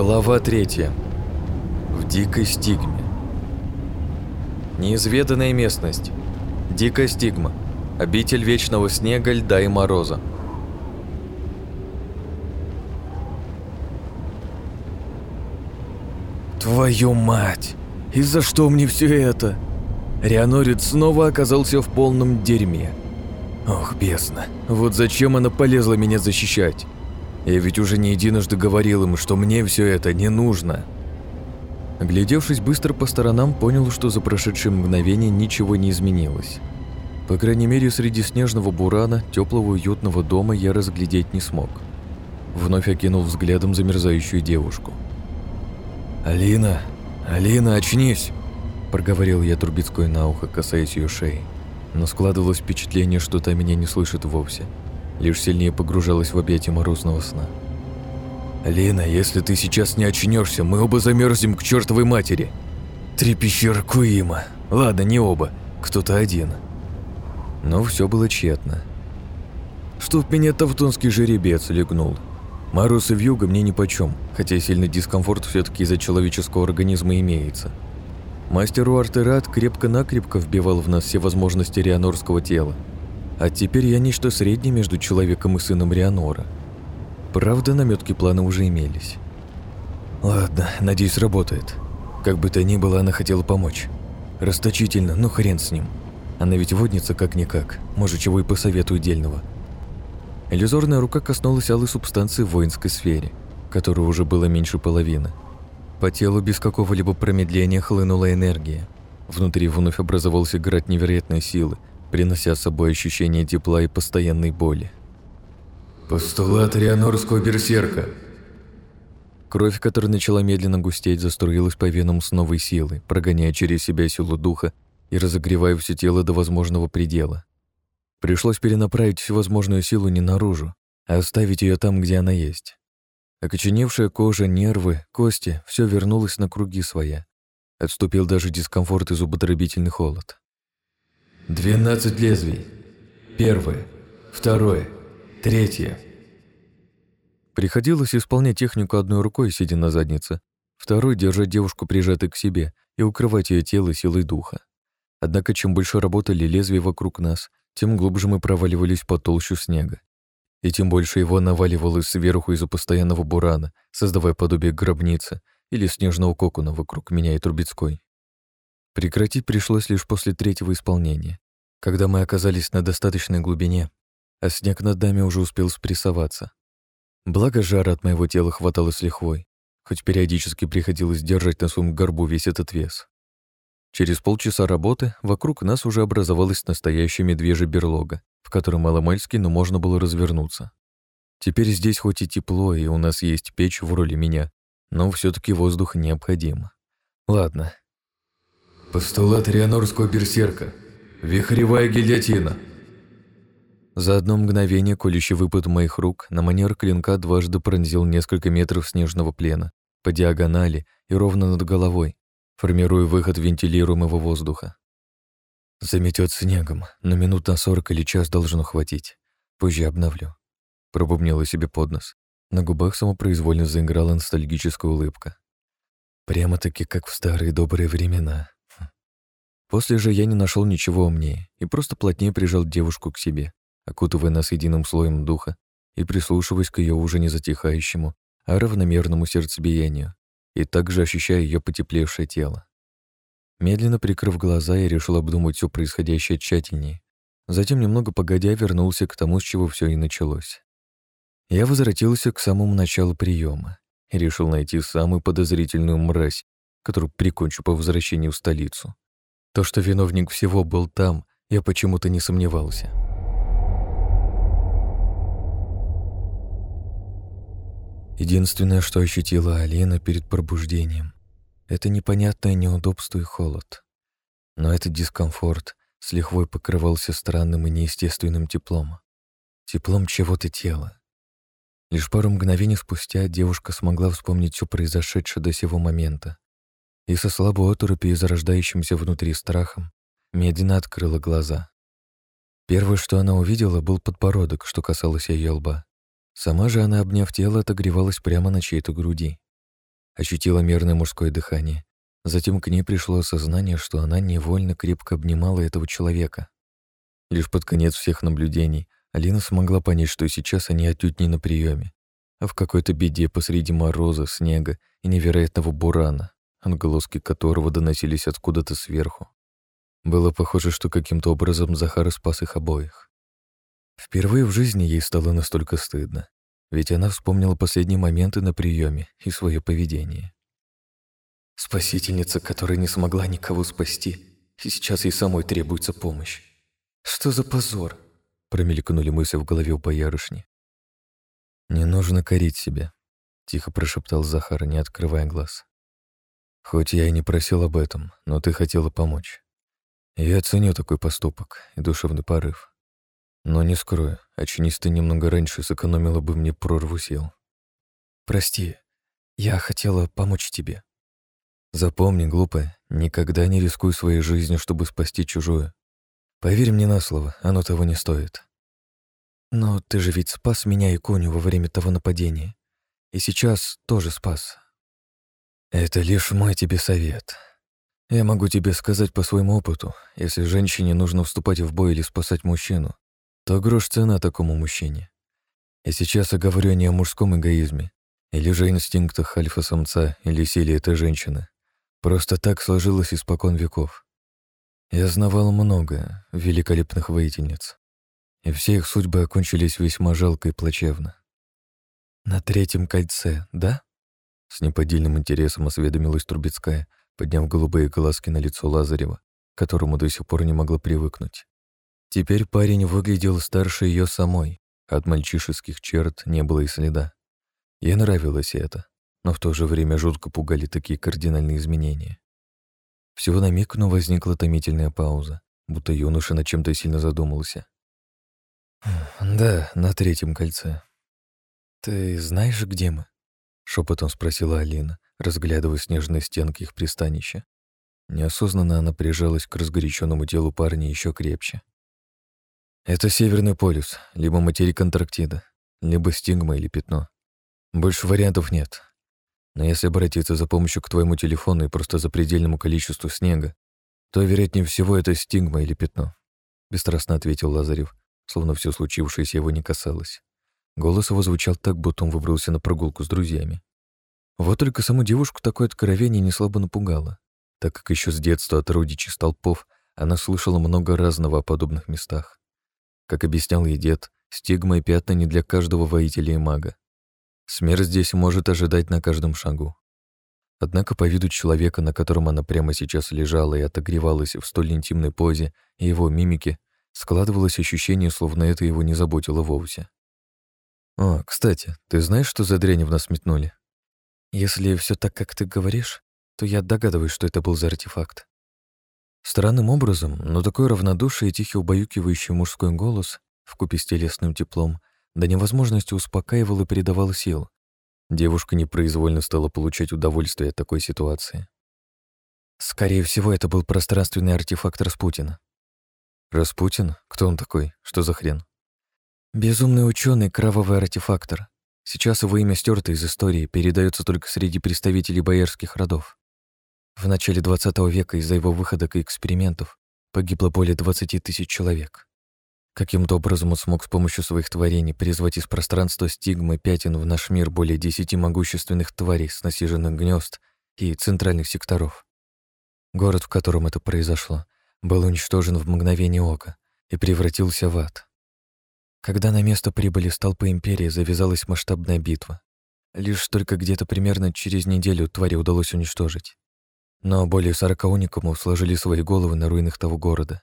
Глава третья. В дикой стигме. Неизведанная местность. Дикая стигма. Обитель вечного снега, льда и мороза. Твою мать! И за что мне все это? Рианорит снова оказался в полном дерьме. Ох, бездна, вот зачем она полезла меня защищать? Я ведь уже не единожды говорил им, что мне все это не нужно. Оглядевшись быстро по сторонам, понял, что за прошедшее мгновение ничего не изменилось. По крайней мере, среди снежного бурана, теплого уютного дома я разглядеть не смог. Вновь окинул взглядом замерзающую девушку. «Алина! Алина, очнись!» Проговорил я Трубецкой на ухо, касаясь ее шеи. Но складывалось впечатление, что та меня не слышит вовсе лишь сильнее погружалась в объятия морозного сна. «Лина, если ты сейчас не очнешься, мы оба замерзнем к чертовой матери. Три пещеры Куима. Ладно, не оба, кто-то один». Но все было тщетно. Чтоб меня тавтонский жеребец легнул. Мороз и вьюга мне нипочем, хотя сильный дискомфорт все таки из-за человеческого организма имеется. Мастер Уартерат крепко-накрепко вбивал в нас все возможности рианорского тела, а теперь я нечто среднее между человеком и сыном Рианора. Правда, наметки плана уже имелись. Ладно, надеюсь, работает. Как бы то ни было, она хотела помочь. Расточительно, но хрен с ним. Она ведь водница как-никак, может, чего и посоветую дельного. Иллюзорная рука коснулась алой субстанции в воинской сфере, которой уже было меньше половины. По телу без какого-либо промедления хлынула энергия. Внутри вновь образовался град невероятной силы, принося с собой ощущение тепла и постоянной боли. «Постулат Рианорского берсерка!» Кровь, которая начала медленно густеть, заструилась по венам с новой силой, прогоняя через себя силу духа и разогревая все тело до возможного предела. Пришлось перенаправить всевозможную силу не наружу, а оставить ее там, где она есть. Окоченевшая кожа, нервы, кости — все вернулось на круги своя. Отступил даже дискомфорт и зуботробительный холод. Двенадцать лезвий. Первое. Второе. Третье. Приходилось исполнять технику одной рукой, сидя на заднице, второй держать девушку прижатой к себе и укрывать ее тело силой духа. Однако, чем больше работали лезвия вокруг нас, тем глубже мы проваливались по толщу снега. И тем больше его наваливалось сверху из-за постоянного бурана, создавая подобие гробницы или снежного кокона вокруг меня и Трубецкой. Прекратить пришлось лишь после третьего исполнения, когда мы оказались на достаточной глубине, а снег над нами уже успел спрессоваться. Благо жара от моего тела хватало с лихвой, хоть периодически приходилось держать на своем горбу весь этот вес. Через полчаса работы вокруг нас уже образовалась настоящая медвежья берлога, в которой маломальски, но можно было развернуться. Теперь здесь хоть и тепло, и у нас есть печь в роли меня, но все таки воздух необходим. Ладно, Постулат Рианорского берсерка. Вихревая гильотина. За одно мгновение колющий выпад моих рук на манер клинка дважды пронзил несколько метров снежного плена по диагонали и ровно над головой, формируя выход вентилируемого воздуха. Заметет снегом, но минут на сорок или час должно хватить. Позже обновлю. Пробубнила себе под нос. На губах самопроизвольно заиграла ностальгическая улыбка. Прямо-таки как в старые добрые времена. После же я не нашел ничего умнее и просто плотнее прижал девушку к себе, окутывая нас единым слоем духа и прислушиваясь к ее уже не затихающему, а равномерному сердцебиению, и также ощущая ее потеплевшее тело. Медленно прикрыв глаза, я решил обдумать все происходящее тщательнее. Затем, немного погодя, вернулся к тому, с чего все и началось. Я возвратился к самому началу приема и решил найти самую подозрительную мразь, которую прикончу по возвращении в столицу. То, что виновник всего был там, я почему-то не сомневался. Единственное, что ощутила Алина перед пробуждением, это непонятное неудобство и холод. Но этот дискомфорт с лихвой покрывался странным и неестественным теплом. Теплом чего-то тела. Лишь пару мгновений спустя девушка смогла вспомнить все произошедшее до сего момента и со слабой оторопью и зарождающимся внутри страхом медленно открыла глаза. Первое, что она увидела, был подбородок, что касалось ее лба. Сама же она, обняв тело, отогревалась прямо на чьей-то груди. ощутила мерное мужское дыхание. Затем к ней пришло осознание, что она невольно крепко обнимала этого человека. Лишь под конец всех наблюдений Алина смогла понять, что сейчас они отнюдь не на приеме, а в какой-то беде посреди мороза, снега и невероятного бурана, отголоски которого доносились откуда-то сверху. Было похоже, что каким-то образом Захар спас их обоих. Впервые в жизни ей стало настолько стыдно, ведь она вспомнила последние моменты на приеме и свое поведение. Спасительница, которая не смогла никого спасти, и сейчас ей самой требуется помощь. Что за позор? Промелькнули мысли в голове у боярышни. «Не нужно корить себя», — тихо прошептал Захар, не открывая глаз. «Хоть я и не просил об этом, но ты хотела помочь. Я ценю такой поступок и душевный порыв. Но не скрою, очнись ты немного раньше, сэкономила бы мне прорву сил. Прости, я хотела помочь тебе. Запомни, глупая, никогда не рискуй своей жизнью, чтобы спасти чужую. Поверь мне на слово, оно того не стоит. Но ты же ведь спас меня и Коню во время того нападения. И сейчас тоже спас. Это лишь мой тебе совет. Я могу тебе сказать по своему опыту, если женщине нужно вступать в бой или спасать мужчину, то грош цена такому мужчине. И сейчас я говорю не о мужском эгоизме, или же инстинктах альфа-самца или силе этой женщины. Просто так сложилось испокон веков. Я знавал много великолепных воительниц, и все их судьбы окончились весьма жалко и плачевно. «На третьем кольце, да?» С неподдельным интересом осведомилась Трубецкая, подняв голубые глазки на лицо Лазарева, к которому до сих пор не могла привыкнуть. Теперь парень выглядел старше ее самой, от мальчишеских черт не было и следа. Ей нравилось это, но в то же время жутко пугали такие кардинальные изменения. Всего на миг, но возникла томительная пауза, будто юноша над чем-то сильно задумался. «Да, на третьем кольце. Ты знаешь, где мы?» — шепотом спросила Алина, разглядывая снежные стенки их пристанища. Неосознанно она прижалась к разгоряченному телу парня еще крепче. «Это Северный полюс, либо материк Антарктида, либо стигма или пятно. Больше вариантов нет. Но если обратиться за помощью к твоему телефону и просто за предельному количеству снега, то, вероятнее всего, это стигма или пятно», — бесстрастно ответил Лазарев, словно все случившееся его не касалось. Голос его звучал так, будто он выбрался на прогулку с друзьями. Вот только саму девушку такое откровение не слабо напугало, так как еще с детства от родичей столпов она слышала много разного о подобных местах. Как объяснял ей дед, стигма и пятна не для каждого воителя и мага. Смерть здесь может ожидать на каждом шагу. Однако по виду человека, на котором она прямо сейчас лежала и отогревалась в столь интимной позе, и его мимике, складывалось ощущение, словно это его не заботило вовсе. «О, кстати, ты знаешь, что за дрянь в нас метнули?» Если все так, как ты говоришь, то я догадываюсь, что это был за артефакт. Странным образом, но такое равнодушие и тихий убаюкивающий мужской голос, вкупе с телесным теплом, до невозможности успокаивал и передавал сил. Девушка непроизвольно стала получать удовольствие от такой ситуации. Скорее всего, это был пространственный артефакт Распутина. Распутин? Кто он такой? Что за хрен? Безумный ученый, кровавый артефактор. Сейчас его имя стерто из истории, передается только среди представителей боярских родов. В начале 20 века из-за его выходок и экспериментов погибло более 20 тысяч человек. Каким-то образом он смог с помощью своих творений призвать из пространства стигмы пятен в наш мир более десяти могущественных тварей с насиженных гнезд и центральных секторов. Город, в котором это произошло, был уничтожен в мгновение ока и превратился в ад. Когда на место прибыли столпы Империи, завязалась масштабная битва. Лишь только где-то примерно через неделю твари удалось уничтожить. Но более сорока уникумов сложили свои головы на руинах того города.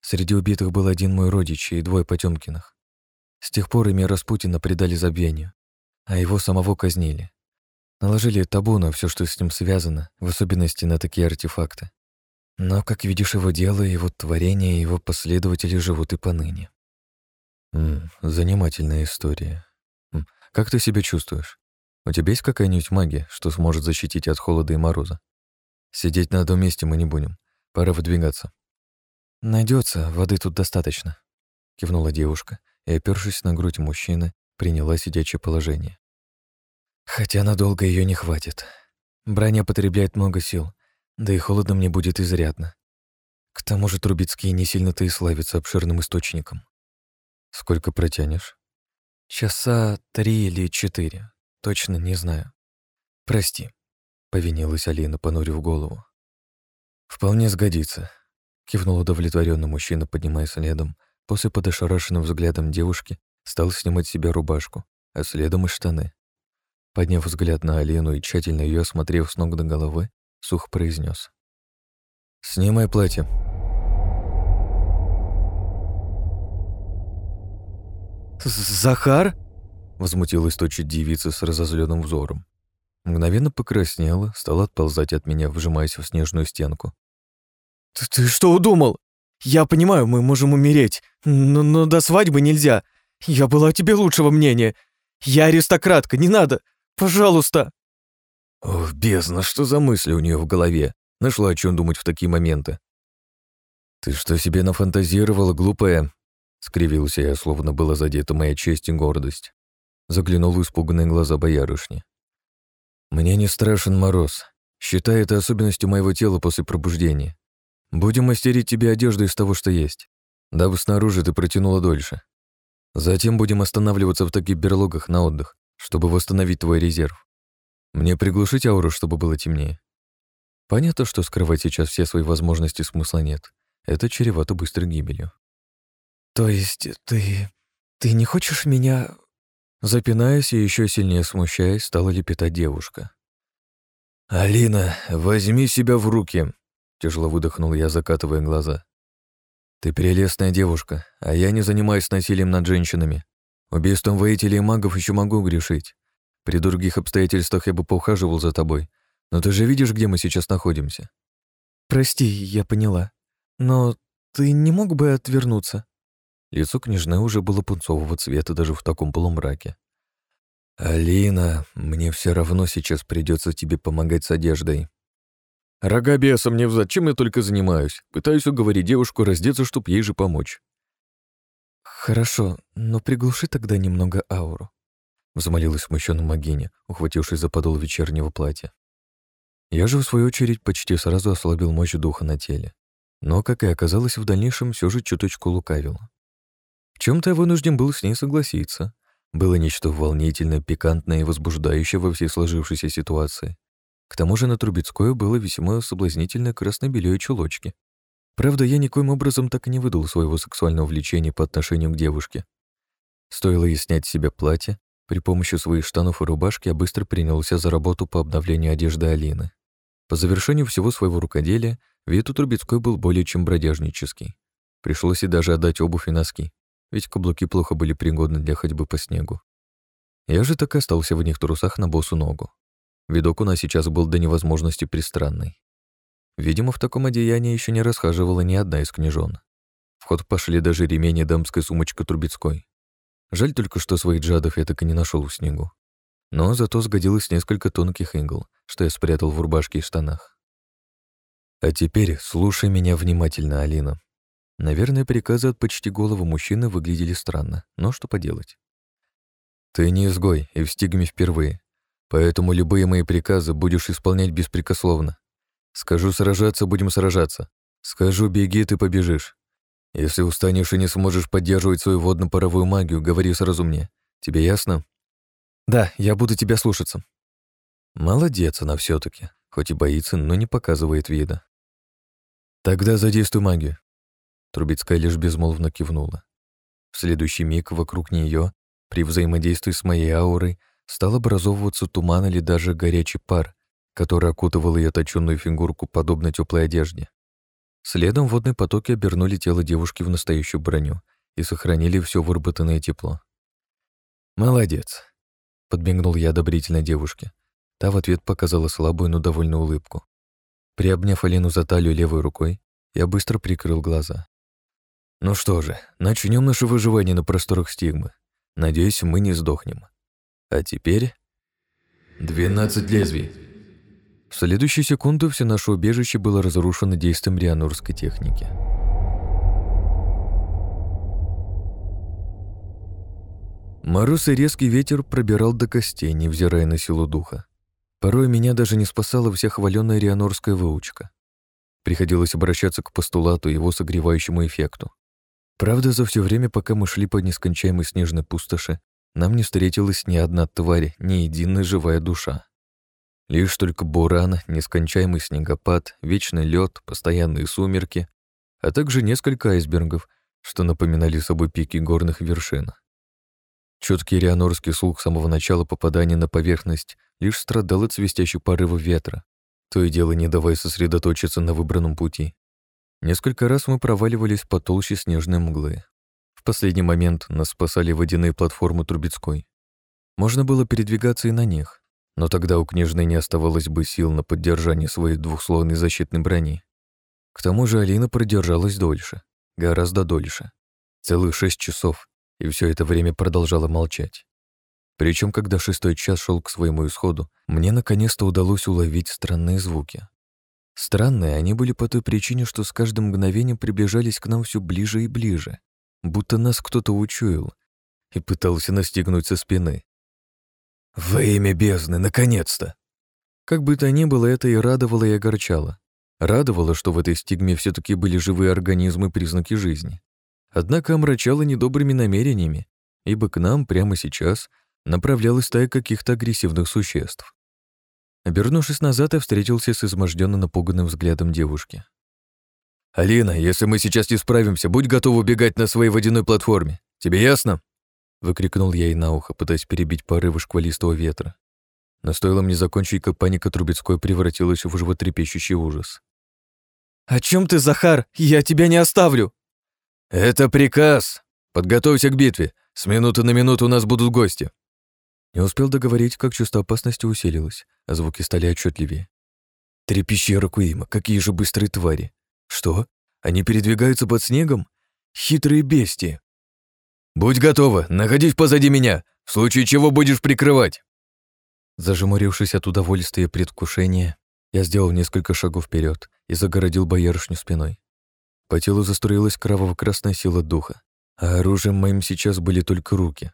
Среди убитых был один мой родич и двое Потёмкиных. С тех пор имя Распутина предали забвению, а его самого казнили. Наложили табу на все, что с ним связано, в особенности на такие артефакты. Но, как видишь, его дело, его творение, его последователи живут и поныне. М занимательная история. М как ты себя чувствуешь? У тебя есть какая-нибудь магия, что сможет защитить от холода и мороза? Сидеть на одном месте мы не будем. Пора выдвигаться. Найдется, воды тут достаточно, кивнула девушка и, опершись на грудь мужчины, приняла сидячее положение. Хотя надолго ее не хватит. Броня потребляет много сил, да и холодно мне будет изрядно. К тому же Трубецкие не сильно-то и славятся обширным источником. Сколько протянешь? Часа три или четыре. Точно не знаю. Прости, повинилась Алина, понурив голову. Вполне сгодится, кивнул удовлетворенный мужчина, поднимая следом. После под ошарашенным взглядом девушки стал снимать себе рубашку, а следом и штаны. Подняв взгляд на Алину и тщательно ее осмотрев с ног до головы, сух произнес: «Снимай платье». «Захар?» — возмутилась точить девица с разозленным взором. Мгновенно покраснела, стала отползать от меня, вжимаясь в снежную стенку. «Ты, ты что удумал? Я понимаю, мы можем умереть, но, но до свадьбы нельзя. Я была о тебе лучшего мнения. Я аристократка, не надо. Пожалуйста!» Ох, бездна, что за мысли у нее в голове? Нашла о чем думать в такие моменты. «Ты что себе нафантазировала, глупая?» Скривился я, словно была задета моя честь и гордость. Заглянул в испуганные глаза боярышни. «Мне не страшен мороз. Считай это особенностью моего тела после пробуждения. Будем мастерить тебе одежду из того, что есть, дабы снаружи ты протянула дольше. Затем будем останавливаться в таких берлогах на отдых, чтобы восстановить твой резерв. Мне приглушить ауру, чтобы было темнее. Понятно, что скрывать сейчас все свои возможности смысла нет. Это чревато быстрой гибелью. То есть ты... ты не хочешь меня... Запинаясь и еще сильнее смущаясь, стала лепетать девушка. «Алина, возьми себя в руки!» Тяжело выдохнул я, закатывая глаза. «Ты прелестная девушка, а я не занимаюсь насилием над женщинами. Убийством воителей и магов еще могу грешить. При других обстоятельствах я бы поухаживал за тобой, но ты же видишь, где мы сейчас находимся». «Прости, я поняла. Но ты не мог бы отвернуться?» Лицо княжны уже было пунцового цвета даже в таком полумраке. «Алина, мне все равно сейчас придется тебе помогать с одеждой», Рога бесом мне взад, чем я только занимаюсь. Пытаюсь уговорить девушку раздеться, чтоб ей же помочь. Хорошо, но приглуши тогда немного ауру. Взмолилась смущенная Магиня, ухватившись за подол вечернего платья. Я же, в свою очередь, почти сразу ослабил мощь духа на теле. Но, как и оказалось, в дальнейшем все же чуточку лукавил. В чем то я вынужден был с ней согласиться. Было нечто волнительное, пикантное и возбуждающее во всей сложившейся ситуации. К тому же на Трубецкое было весьма соблазнительное красно-белее чулочки. Правда, я никоим образом так и не выдал своего сексуального влечения по отношению к девушке. Стоило ей снять с себя платье, при помощи своих штанов и рубашки я быстро принялся за работу по обновлению одежды Алины. По завершению всего своего рукоделия вид у Трубецкой был более чем бродяжнический. Пришлось и даже отдать обувь и носки, ведь каблуки плохо были пригодны для ходьбы по снегу. Я же так и остался в одних трусах на босу ногу. Видок у нас сейчас был до невозможности пристранный. Видимо, в таком одеянии еще не расхаживала ни одна из княжон. В ход пошли даже ремень и дамская сумочка Трубецкой. Жаль только, что своих джадов я так и не нашел в снегу. Но зато сгодилось несколько тонких игл, что я спрятал в рубашке и штанах. А теперь слушай меня внимательно, Алина. Наверное, приказы от почти голого мужчины выглядели странно, но что поделать. Ты не изгой и в стигме впервые, Поэтому любые мои приказы будешь исполнять беспрекословно. Скажу сражаться, будем сражаться. Скажу беги, ты побежишь. Если устанешь и не сможешь поддерживать свою водно-паровую магию, говори сразу мне. Тебе ясно? Да, я буду тебя слушаться. Молодец она все таки хоть и боится, но не показывает вида. Тогда задействуй магию. Трубецкая лишь безмолвно кивнула. В следующий миг вокруг нее, при взаимодействии с моей аурой, стал образовываться туман или даже горячий пар, который окутывал ее точенную фигурку подобно теплой одежде. Следом водные потоки обернули тело девушки в настоящую броню и сохранили все выработанное тепло. «Молодец», — подмигнул я одобрительно девушке. Та в ответ показала слабую, но довольную улыбку. Приобняв Алину за талию левой рукой, я быстро прикрыл глаза. «Ну что же, начнем наше выживание на просторах стигмы. Надеюсь, мы не сдохнем». А теперь... «Двенадцать лезвий». В следующую секунду все наше убежище было разрушено действием рианурской техники. Мороз и резкий ветер пробирал до костей, невзирая на силу духа. Порой меня даже не спасала вся хваленная рианорская выучка. Приходилось обращаться к постулату его согревающему эффекту. Правда, за все время, пока мы шли по нескончаемой снежной пустоши, нам не встретилась ни одна тварь, ни единая живая душа. Лишь только буран, нескончаемый снегопад, вечный лед, постоянные сумерки, а также несколько айсбергов, что напоминали собой пики горных вершин. Чёткий рианорский слух с самого начала попадания на поверхность лишь страдал от свистящих порывов ветра, то и дело не давая сосредоточиться на выбранном пути. Несколько раз мы проваливались по толще снежной мглы. В последний момент нас спасали водяные платформы Трубецкой. Можно было передвигаться и на них, но тогда у княжны не оставалось бы сил на поддержание своей двухслойной защитной брони. К тому же Алина продержалась дольше, гораздо дольше. Целых шесть часов, и все это время продолжала молчать. Причем, когда шестой час шел к своему исходу, мне наконец-то удалось уловить странные звуки. Странные они были по той причине, что с каждым мгновением приближались к нам все ближе и ближе, будто нас кто-то учуял и пытался настигнуть со спины. «Во имя бездны, наконец-то!» Как бы то ни было, это и радовало, и огорчало. Радовало, что в этой стигме все таки были живые организмы признаки жизни. Однако омрачало недобрыми намерениями, ибо к нам прямо сейчас направлялась стая каких-то агрессивных существ. Обернувшись назад, я встретился с изможденно напуганным взглядом девушки. «Алина, если мы сейчас не справимся, будь готова убегать на своей водяной платформе. Тебе ясно?» Выкрикнул я ей на ухо, пытаясь перебить порывы шквалистого ветра. Но стоило мне закончить, как паника Трубецкой превратилась в животрепещущий ужас. «О чем ты, Захар? Я тебя не оставлю!» «Это приказ! Подготовься к битве. С минуты на минуту у нас будут гости!» Не успел договорить, как чувство опасности усилилось, а звуки стали отчетливее. Три пещеры Куима, какие же быстрые твари! Что? Они передвигаются под снегом? Хитрые бестии! «Будь готова, находись позади меня, в случае чего будешь прикрывать!» Зажмурившись от удовольствия и предвкушения, я сделал несколько шагов вперед и загородил боярышню спиной. По телу заструилась кроваво-красная сила духа, а оружием моим сейчас были только руки.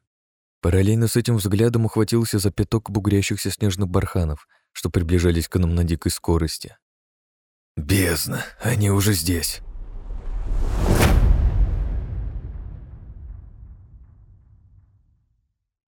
Параллельно с этим взглядом ухватился за пяток бугрящихся снежных барханов, что приближались к нам на дикой скорости. «Бездна, они уже здесь!»